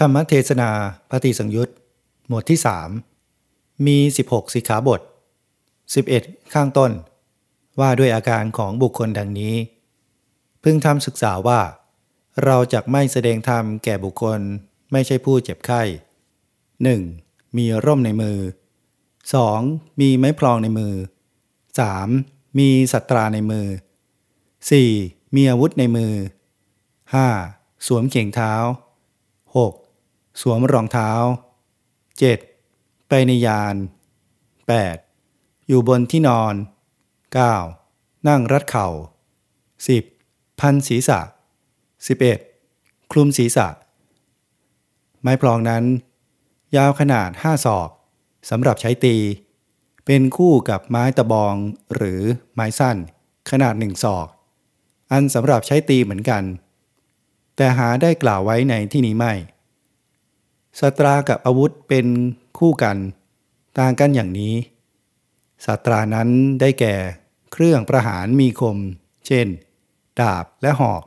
ธรรมเทศนาปฏิสังยุตหมวดที่สามมี 16 สิกขาบท 11 ข้างต้น ว่าด้วยอาการของบุคคลดังนี้ พึงทำศึกษาว่า เราจะไม่แสดงธรรมแก่บุคคลไม่ใช่ผู้เจ็บไข้ 1. มีร่มในมือ 2. มีไม้พลองในมือ 3. มีสัตราในมือ 4. มีอาวุธในมือ 5. สวมเข่งเท้า 6. สวมรองเท้า 7. ไปในยาน 8. อยู่บนที่นอน 9. นั่งรัดเข่า 10. พันศีรษะ 11. คลุมศีรษะ ไม้พลองนั้น ยาวขนาดห้าศอกสำหรับใช้ตี เป็นคู่กับไม้ตะบองหรือไม้สั้น ขนาดหนึ่งศอก อันสำหรับใช้ตีเหมือนกัน แต่หาได้กล่าวไว้ในที่นี้ไม่ สตรากับอาวุธเป็นคู่กัน ต่างกันอย่างนี้สตรานั้นได้แก่เครื่องประหารมีคม เช่น ดาบและหอก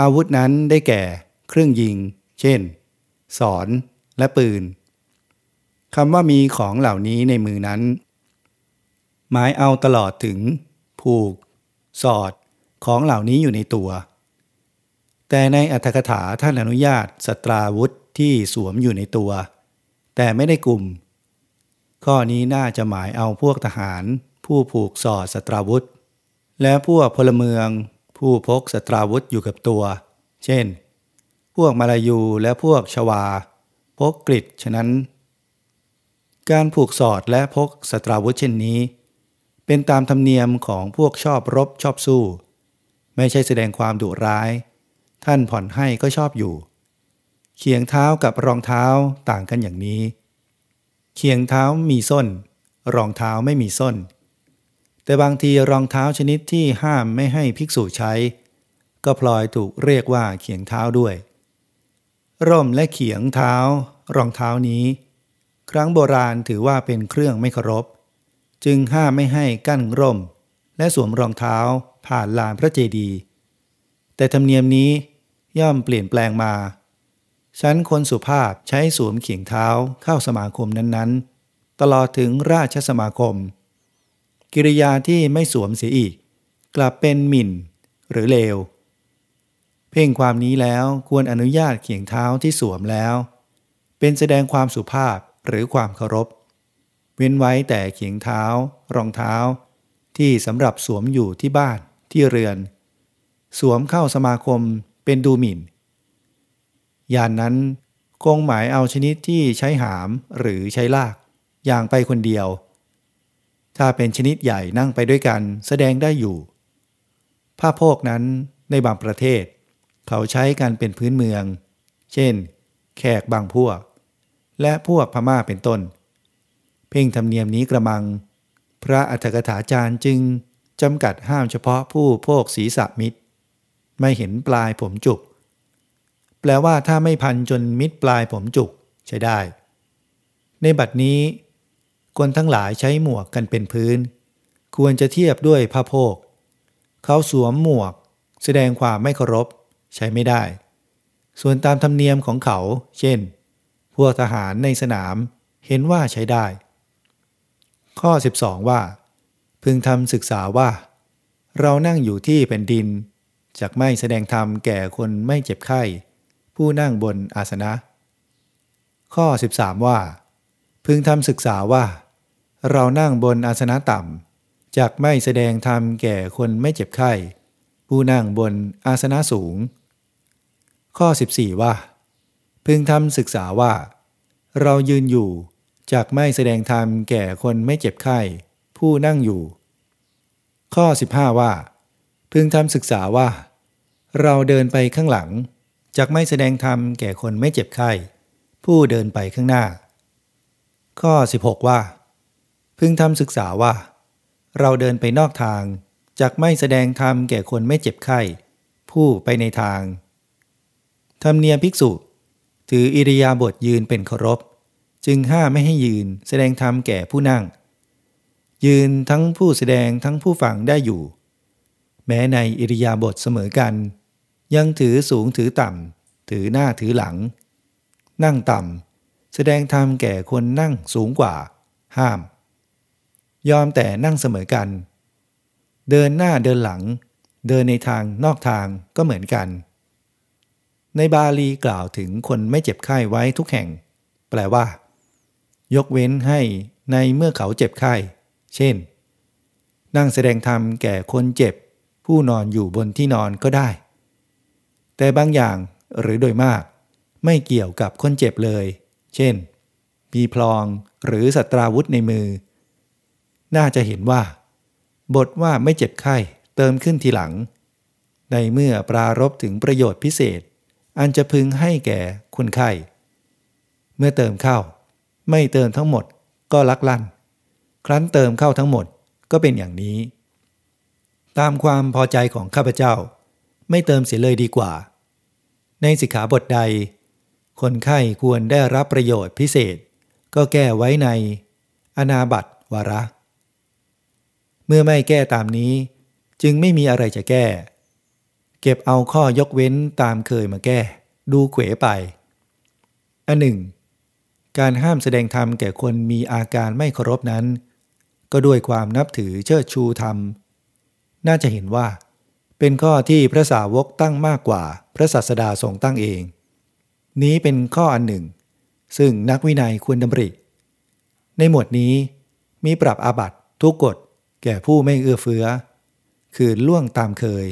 อาวุธนั้นได้แก่เครื่องยิง เช่น สอนและปืนคำว่ามีของเหล่านี้ในมือนั้น หมายเอาตลอดถึง ผูก สอดของเหล่านี้อยู่ในตัว แต่ในอัตถกถาท่านอนุญาตสตราวุธ ที่สวมอยู่ในตัว แต่ไม่ได้กลุ่ม ข้อนี้น่าจะหมายเอาพวกทหาร ผู้ผูกสอดสตราวุธ และพวกพลเมือง ผู้พกสตราวุธอยู่กับตัว เช่น พวกมาลายูและพวกชวา พกกริดฉะนั้น การผูกสอดและพกสตราวุธเช่นนี้ เป็นตามธรรมเนียมของพวกชอบรบชอบสู้ ไม่ใช่แสดงความดุร้าย ท่านผ่อนให้ก็ชอบอยู่ เขียงเท้ากับรองเท้าต่างกันอย่างนี้ เขียงเท้ามีส้น รองเท้าไม่มีส้น แต่บางทีรองเท้าชนิดที่ห้ามไม่ให้ภิกษุใช้ ก็พลอยถูกเรียกว่าเขียงเท้าด้วย ร่มและเขียงเท้า รองเท้านี้ ครั้งโบราณถือว่าเป็นเครื่องไม่เคารพ จึงห้ามไม่ให้กั้นร่ม และสวมรองเท้าผ่านลานพระเจดีย์แต่ธรรมเนียมนี้ย่อมเปลี่ยนแปลงมา ชั้นคนสุภาพใช้สวมเขียงเท้าเข้าสมาคมนั้นๆ ตลอดถึงราชสมาคม กิริยาที่ไม่สวมเสียอีก กลับเป็นหมิ่นหรือเลว เพ่งความนี้แล้วควรอนุญาตเขียงเท้าที่สวมแล้ว เป็นแสดงความสุภาพหรือความเคารพ เว้นไว้แต่เขียงเท้า รองเท้า ที่สำหรับสวมอยู่ที่บ้านที่เรือน สวมเข้าสมาคมเป็นดูหมิ่น ยานนั้นคงหมายเอาชนิดที่ใช้หามหรือใช้ลาก อย่างไปคนเดียว ถ้าเป็นชนิดใหญ่นั่งไปด้วยกันแสดงได้อยู่ ผ้าโพกนั้นในบางประเทศ เขาใช้กันเป็นพื้นเมือง เช่น แขกบางพวก และพวกพม่าเป็นต้น เพ่งธรรมเนียมนี้กระมัง พระอัฏฐกถาจารย์จึงจำกัดห้ามเฉพาะผู้โพกศีรษะมิตร ไม่เห็นปลายผมจุก แปลว่าถ้าไม่พันจนมิดปลายผมจุกใช้ได้ ในบัดนี้คนทั้งหลายใช้หมวกกันเป็นพื้น ควรจะเทียบด้วยผ้าโพก เขาสวมหมวก แสดงความไม่เคารพ ใช้ไม่ได้ ส่วนตามธรรมเนียมของเขา เช่น พวกทหารในสนามเห็นว่าใช้ได้ ข้อ 12 ว่า พึงทำศึกษาว่า เรานั่งอยู่ที่แผ่นดิน จากไม่แสดงธรรมแก่คนไม่เจ็บไข้ ผู้นั่งบนอาสนะ ข้อ 13 ว่า พึงทำศึกษาว่า เรานั่งบนอาสนะต่ำจากไม่แสดงธรรมแก่คนไม่เจ็บไข้ ผู้นั่งบนอาสนะสูง ข้อ 14 ว่า พึงทำศึกษาว่า เรายืนอยู่จากไม่แสดงธรรมแก่คนไม่เจ็บไข้ ผู้นั่งอยู่ ข้อ 15 ว่า พึงทำศึกษาว่า เราเดินไปข้างหลัง จากไม่แสดงธรรมแก่คนไม่เจ็บไข้ ผู้เดินไปข้างหน้า ข้อ 16 ว่า พึงทำศึกษาว่า เราเดินไปนอกทางจากไม่แสดงธรรมแก่คนไม่เจ็บไข้ ผู้ไปในทาง ธรรมเนียมภิกษุ ถืออิริยาบถยืนเป็นเคารพ จึงห้ามไม่ให้ยืนแสดงธรรมแก่ผู้นั่ง ยืนทั้งผู้แสดงทั้งผู้ฟังได้อยู่ แม้ในอิริยาบถเสมอกัน ยังถือสูงถือต่ำ ถือหน้าถือหลัง นั่งต่ำ แสดงธรรมแก่คนนั่งสูงกว่า ห้าม ยอมแต่นั่งเสมอกัน เดินหน้าเดินหลัง เดินในทางนอกทางก็เหมือนกัน ในบาลีกล่าวถึงคนไม่เจ็บไข้ไว้ทุกแห่ง แปลว่า ยกเว้นให้ในเมื่อเขาเจ็บไข้ เช่น นั่งแสดงธรรมแก่คนเจ็บ ผู้นอนอยู่บนที่นอนก็ได้ แต่บางอย่างหรือโดยมาก ไม่เกี่ยวกับคนเจ็บเลย เช่น มีพลองหรือสัตราวุธในมือ น่าจะเห็นว่า บทว่าไม่เจ็บไข้เติมขึ้นทีหลัง ในเมื่อปรารบถึงประโยชน์พิเศษ อันจะพึงให้แก่คนไข้ เมื่อเติมเข้า ไม่เติมทั้งหมดก็ลักลั่น ครั้นเติมเข้าทั้งหมดก็เป็นอย่างนี้ ตามความพอใจของข้าพเจ้า ไม่เติมเสียเลยดีกว่า ในสิกขาบทใด คนไข้ควรได้รับประโยชน์พิเศษ ก็แก้ไว้ใน อนาบัตวาระ เมื่อไม่แก้ตามนี้ จึงไม่มีอะไรจะแก้ เก็บเอาข้อยกเว้นตามเคยมาแก้ ดูเขวไปอันหนึ่ง การห้ามแสดงธรรมแก่คนมีอาการไม่เคารพนั้น ก็ด้วยความนับถือเชิดชูธรรม น่าจะเห็นว่า เป็นข้อที่พระสาวกตั้งมากกว่าพระศาสดาทรงตั้งเอง นี้เป็นข้ออันหนึ่ง ซึ่งนักวินัยควรดำริ ในหมวดนี้มีปรับอาบัตทุกกฎแก่ผู้ไม่เอื้อเฟื้อ คือล่วงตามเคย